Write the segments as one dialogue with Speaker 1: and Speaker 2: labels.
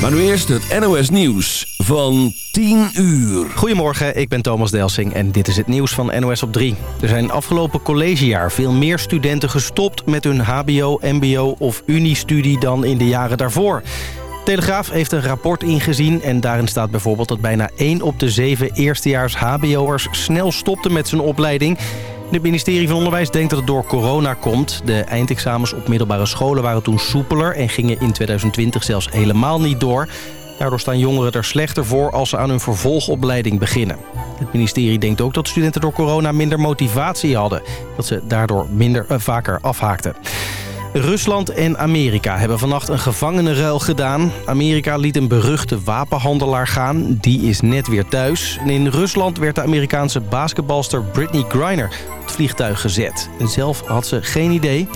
Speaker 1: Maar nu eerst het NOS Nieuws van 10 uur.
Speaker 2: Goedemorgen, ik ben Thomas Delsing en dit is het nieuws van NOS op 3. Er zijn afgelopen collegejaar veel meer studenten gestopt... met hun hbo, mbo of uniestudie dan in de jaren daarvoor. Telegraaf heeft een rapport ingezien en daarin staat bijvoorbeeld... dat bijna 1 op de 7 eerstejaars hbo'ers snel stopte met zijn opleiding... Het ministerie van Onderwijs denkt dat het door corona komt. De eindexamens op middelbare scholen waren toen soepeler... en gingen in 2020 zelfs helemaal niet door. Daardoor staan jongeren er slechter voor als ze aan hun vervolgopleiding beginnen. Het ministerie denkt ook dat studenten door corona minder motivatie hadden. Dat ze daardoor minder uh, vaker afhaakten. Rusland en Amerika hebben vannacht een gevangenenruil gedaan. Amerika liet een beruchte wapenhandelaar gaan. Die is net weer thuis. En in Rusland werd de Amerikaanse basketbalster Britney Griner op het vliegtuig gezet. En zelf had ze geen idee.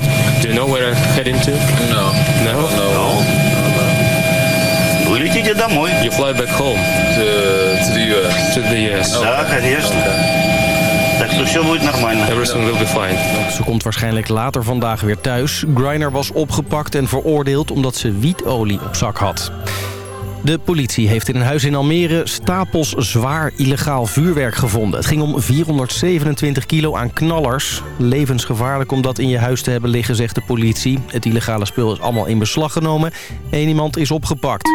Speaker 3: Do you know where I'm heading to?
Speaker 4: No.
Speaker 3: No?
Speaker 4: No.
Speaker 5: Вы летите домой.
Speaker 3: You fly back home
Speaker 4: To, to the US.
Speaker 3: to the US.
Speaker 5: Да, конечно. Так что все будет нормально.
Speaker 3: Everything will be fine.
Speaker 2: Ze komt waarschijnlijk later vandaag weer thuis. Griner was opgepakt en veroordeeld omdat ze wietolie op zak had. De politie heeft in een huis in Almere stapels zwaar illegaal vuurwerk gevonden. Het ging om 427 kilo aan knallers. Levensgevaarlijk om dat in je huis te hebben liggen, zegt de politie. Het illegale spul is allemaal in beslag genomen. Eén iemand is opgepakt.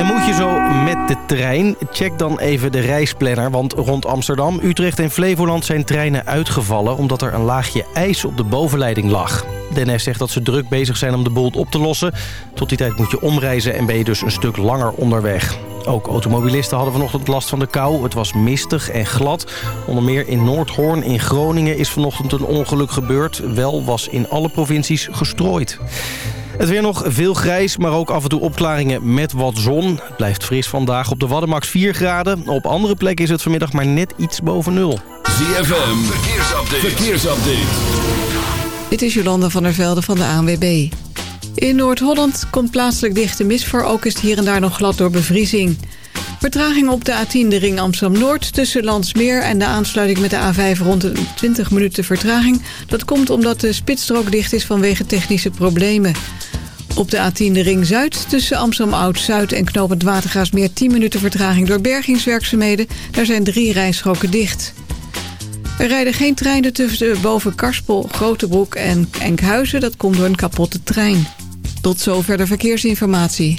Speaker 2: En moet je zo met de trein? Check dan even de reisplanner, want rond Amsterdam, Utrecht en Flevoland zijn treinen uitgevallen... omdat er een laagje ijs op de bovenleiding lag. De NS zegt dat ze druk bezig zijn om de boel op te lossen. Tot die tijd moet je omreizen en ben je dus een stuk langer onderweg. Ook automobilisten hadden vanochtend last van de kou. Het was mistig en glad. Onder meer in Noordhoorn in Groningen is vanochtend een ongeluk gebeurd. Wel was in alle provincies gestrooid. Het weer nog veel grijs, maar ook af en toe opklaringen met wat zon. Het blijft fris vandaag op de Waddenmax 4 graden. Op andere plekken is het vanmiddag maar net iets boven nul.
Speaker 1: ZFM, verkeersupdate. verkeersupdate.
Speaker 6: Dit is Jolanda van der Velde van de ANWB. In Noord-Holland komt plaatselijk dichte mist voor. Ook is het hier en daar nog glad door bevriezing. Vertraging op de A10, de ring Amsterdam-Noord... tussen Landsmeer en de aansluiting met de A5 rond een 20 minuten vertraging. Dat komt omdat de spitsstrook dicht is vanwege technische problemen. Op de A10 de ring Zuid tussen Amsterdam-Oud-Zuid en Knopend Watergaasmeer... 10 minuten vertraging door bergingswerkzaamheden. Daar zijn drie rijstroken dicht. Er rijden geen treinen tussen boven Karspel, Grotebroek en Enkhuizen. Dat komt door een kapotte trein. Tot zover de verkeersinformatie.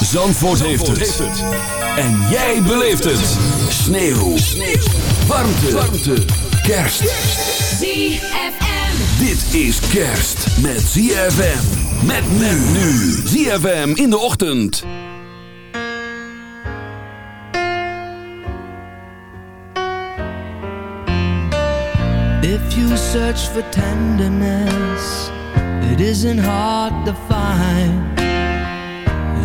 Speaker 1: Zandvoort, heeft, het. En jij beleeft het. Sneeuw. Sneeuw. Warmte. Warmte. Kerst.
Speaker 7: ZFM.
Speaker 1: Dit is kerst met ZFM. Met men nu. ZFM in de ochtend.
Speaker 8: If you search for tenderness, it isn't hard to find.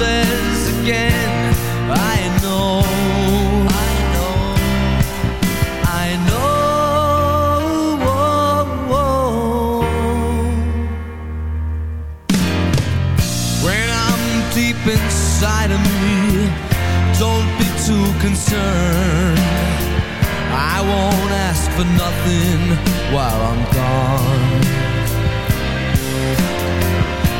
Speaker 8: Again. I know, I know, I know. When I'm deep inside of me, don't be too concerned. I won't ask for nothing while I'm gone.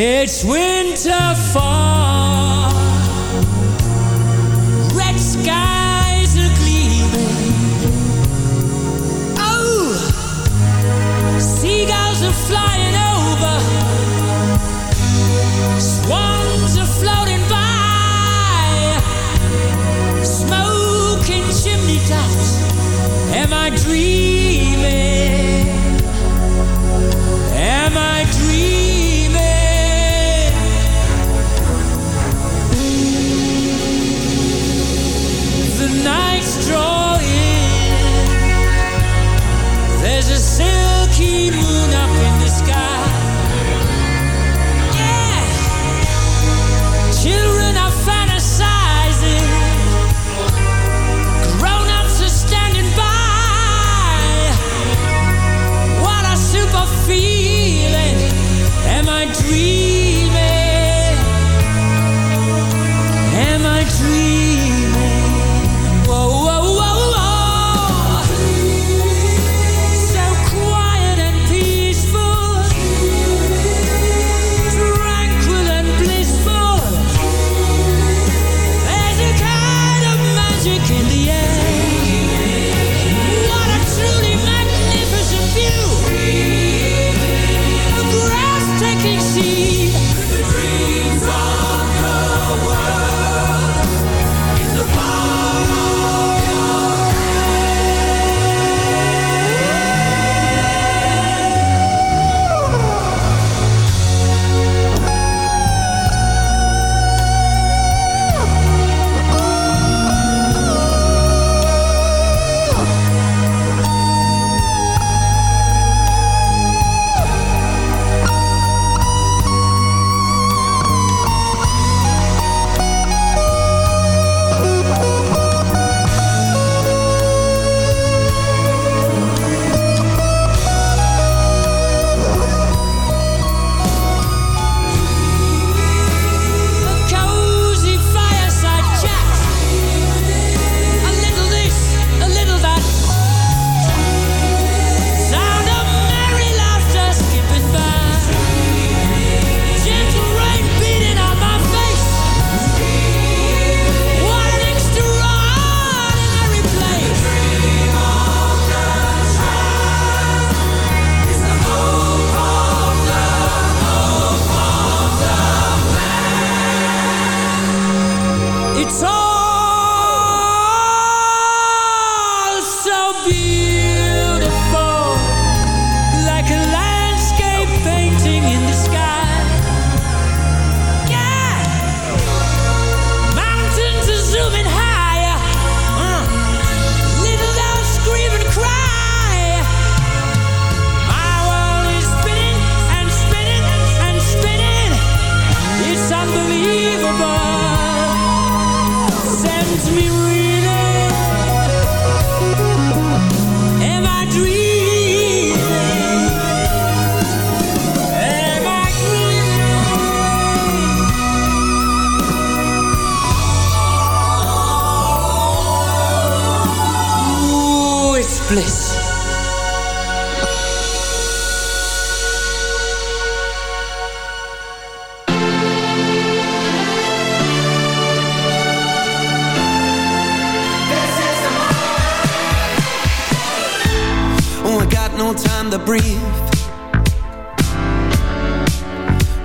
Speaker 7: It's winter fall.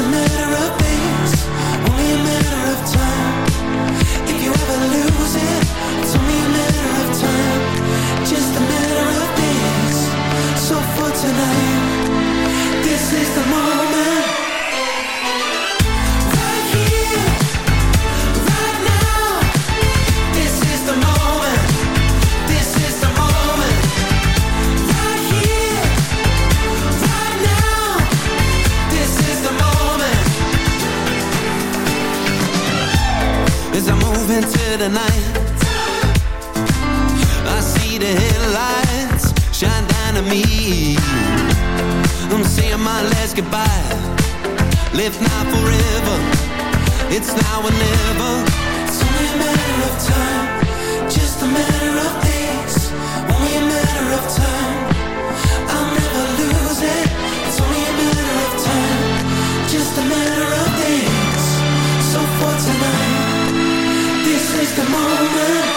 Speaker 9: a matter of days Only a matter the night, I see the headlights shine down on me. I'm saying my last goodbye. Live now forever. It's now or never. It's only a matter of time. Just a matter of days. Moment.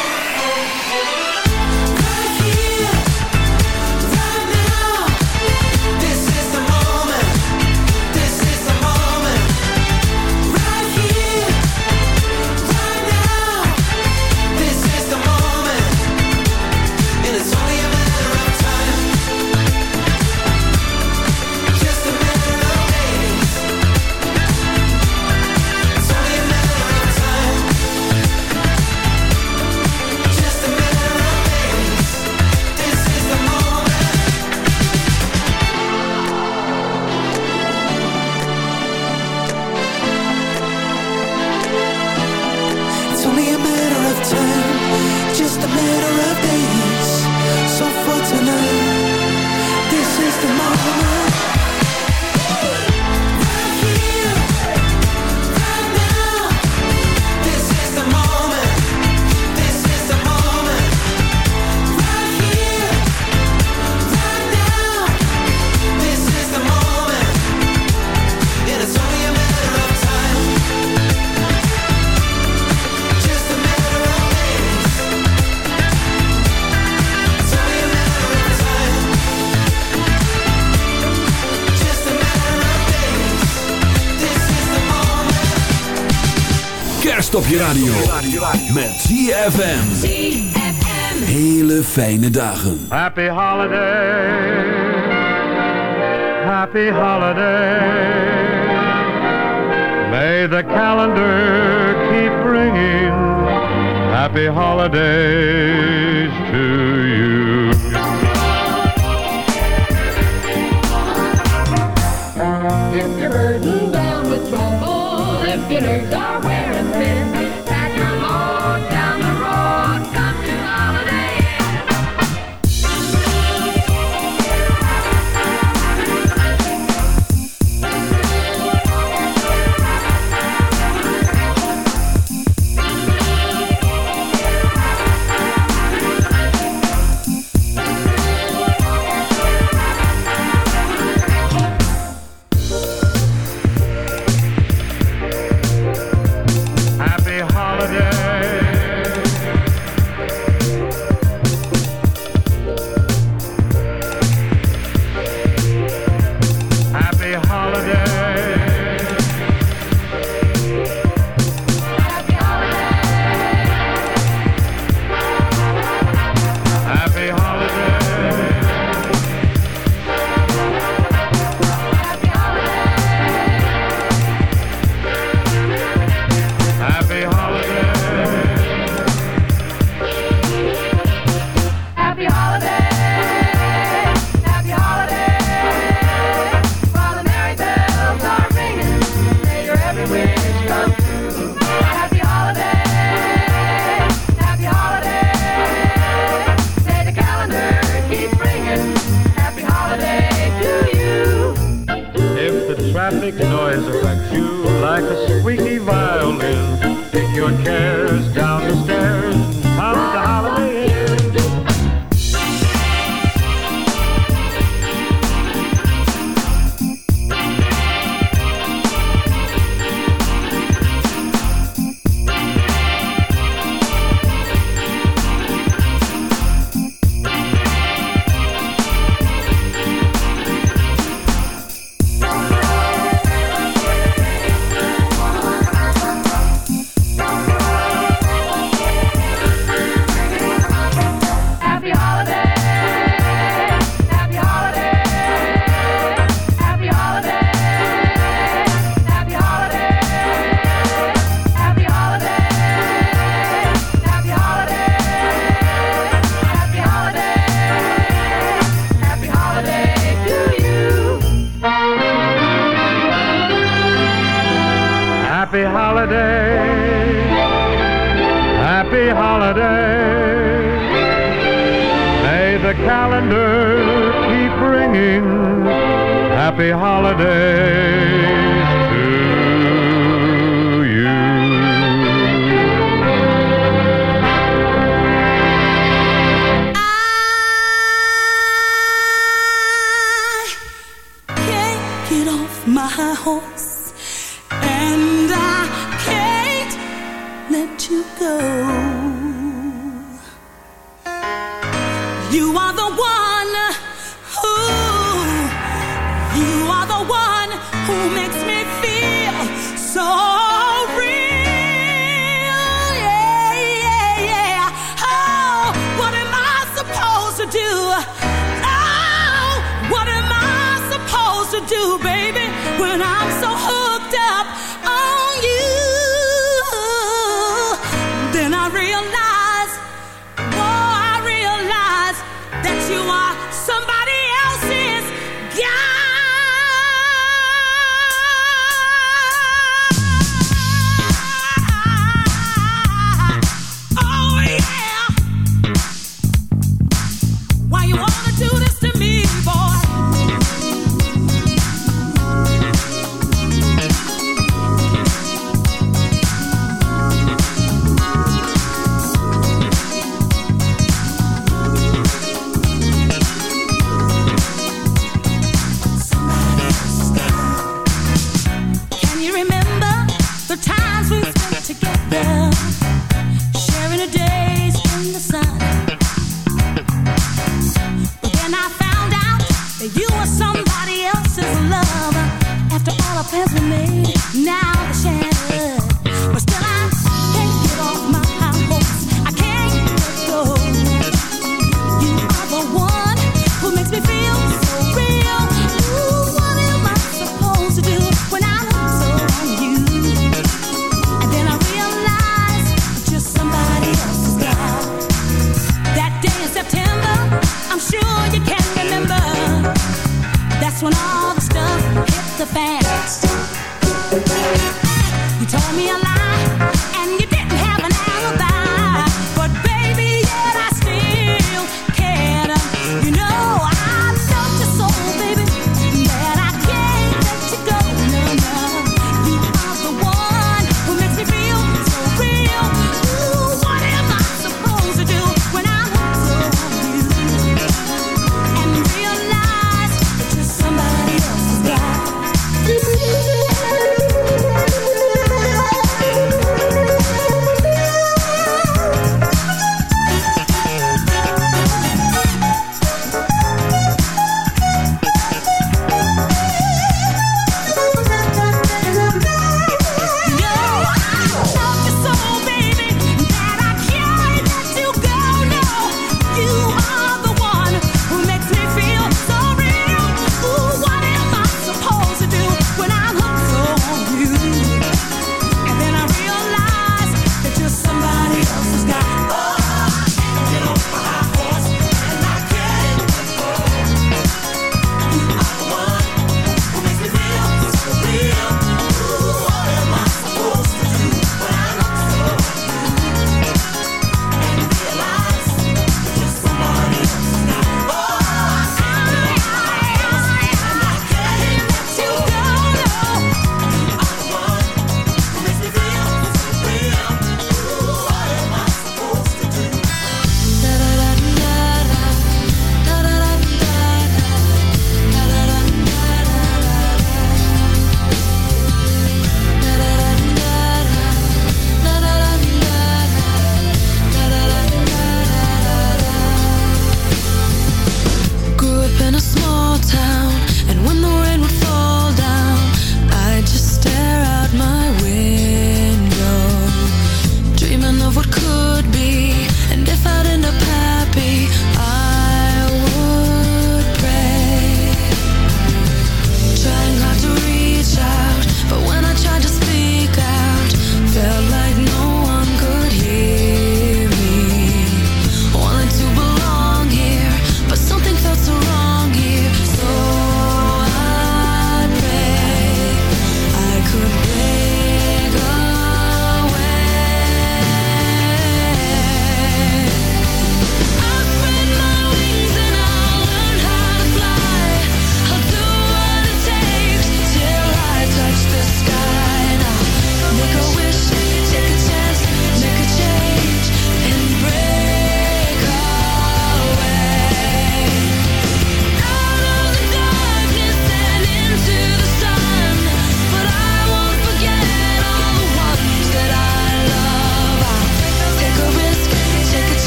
Speaker 1: Je radio. Met ZFM. Hele fijne dagen.
Speaker 10: Happy holiday. Happy holiday. May the calendar keep bringing happy holidays to you.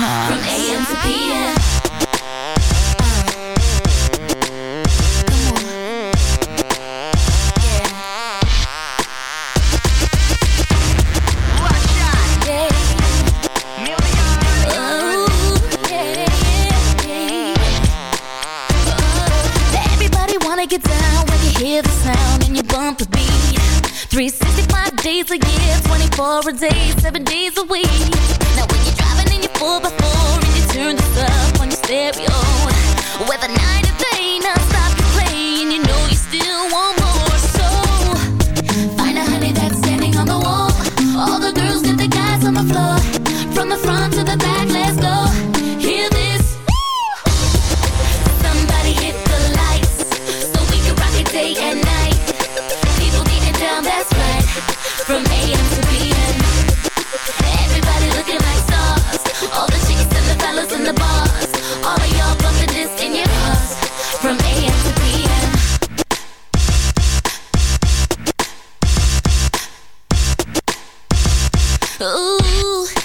Speaker 11: From
Speaker 12: A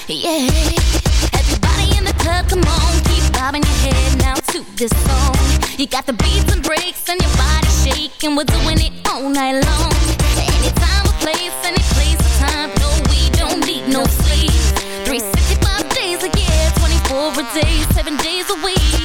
Speaker 12: Yeah, everybody in the club, come on, keep bobbing your head now to this song. You got the beats and breaks and your body shaking, we're doing it all night long. Any time, a place, any place, a time. No, we don't need no sleep. 365 days a year, 24 a day, seven days a week.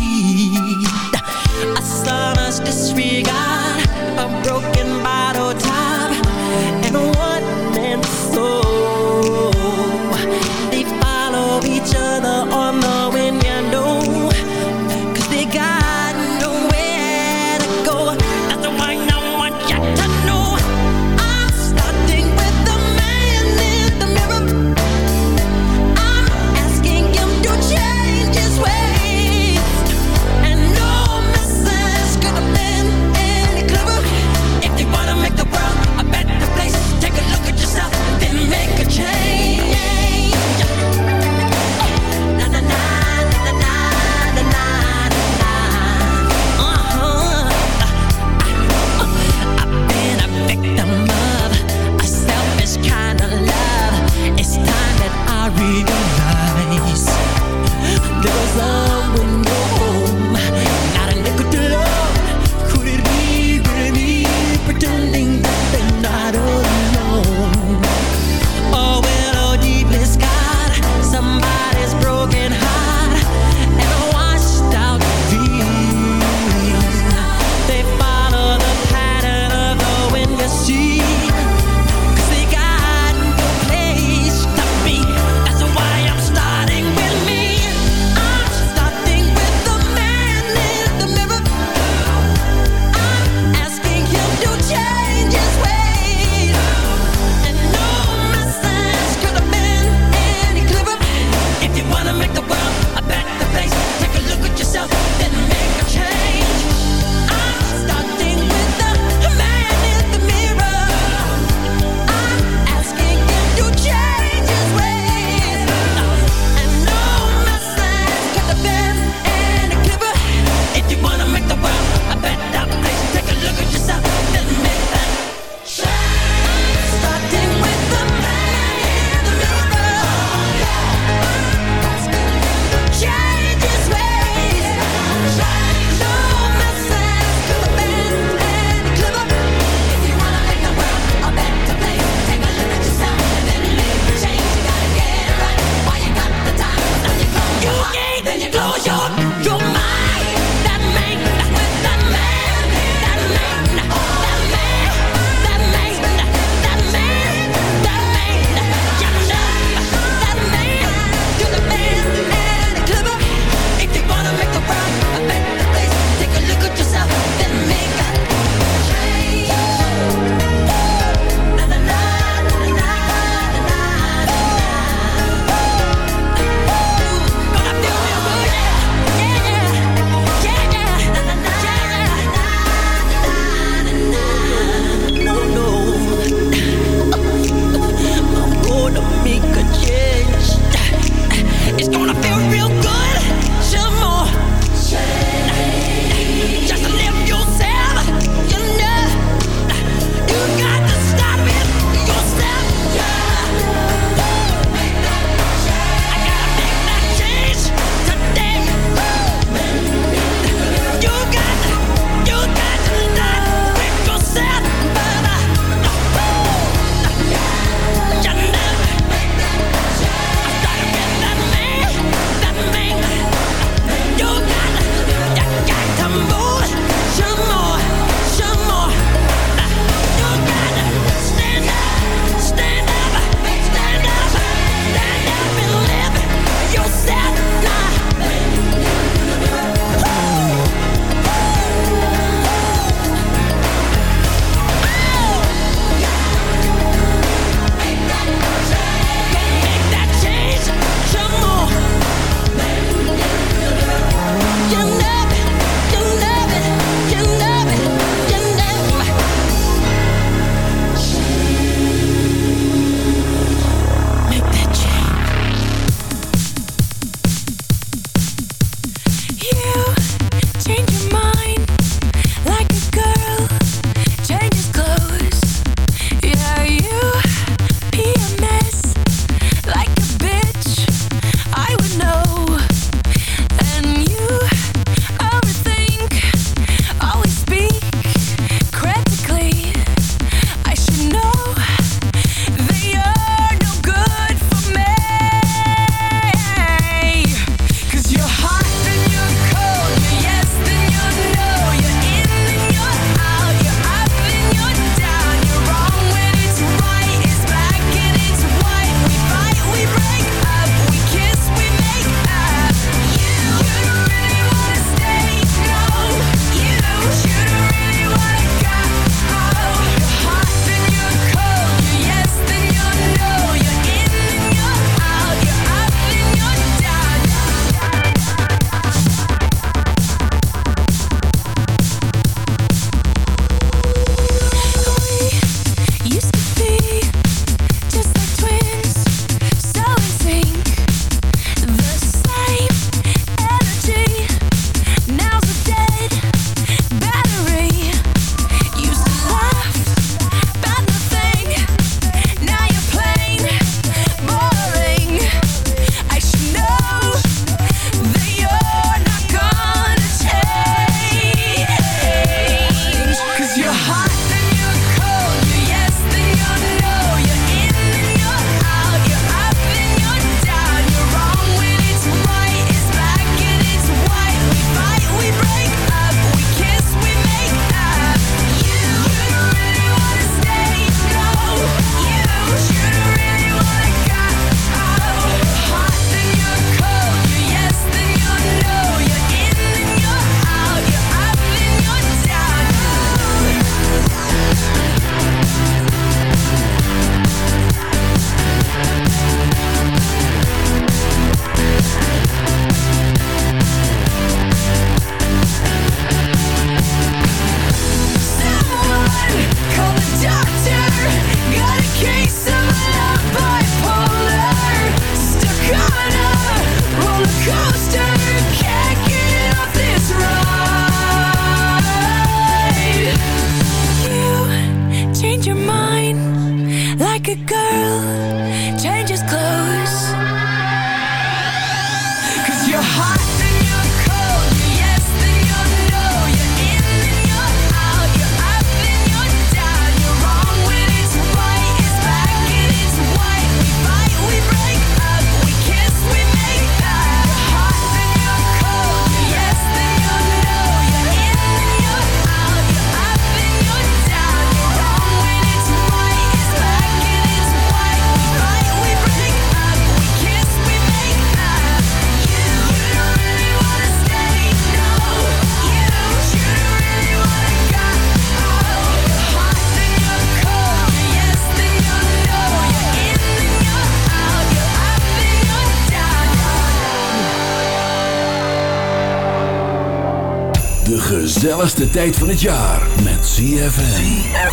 Speaker 1: Gezelligste tijd van het jaar met ZFM.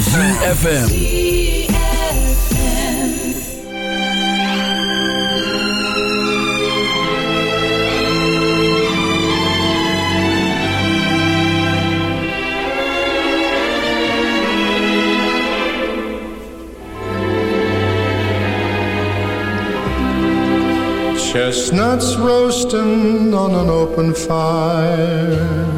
Speaker 1: ZFM.
Speaker 10: Chestnuts roasting on an open fire.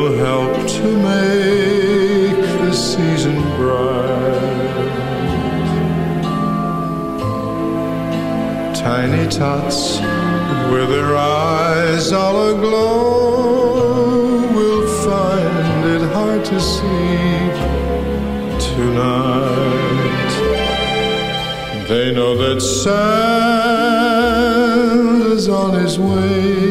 Speaker 10: to make the season bright. Tiny tots with their eyes all aglow will find it hard to sleep tonight. They know that Santa's on his way.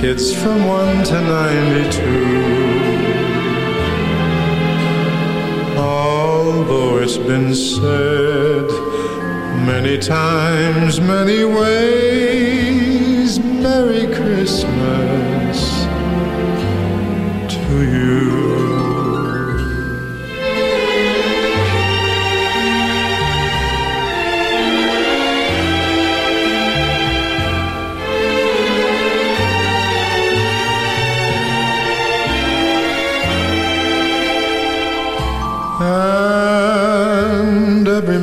Speaker 10: kids from 1 to 92. Although it's been said many times, many ways,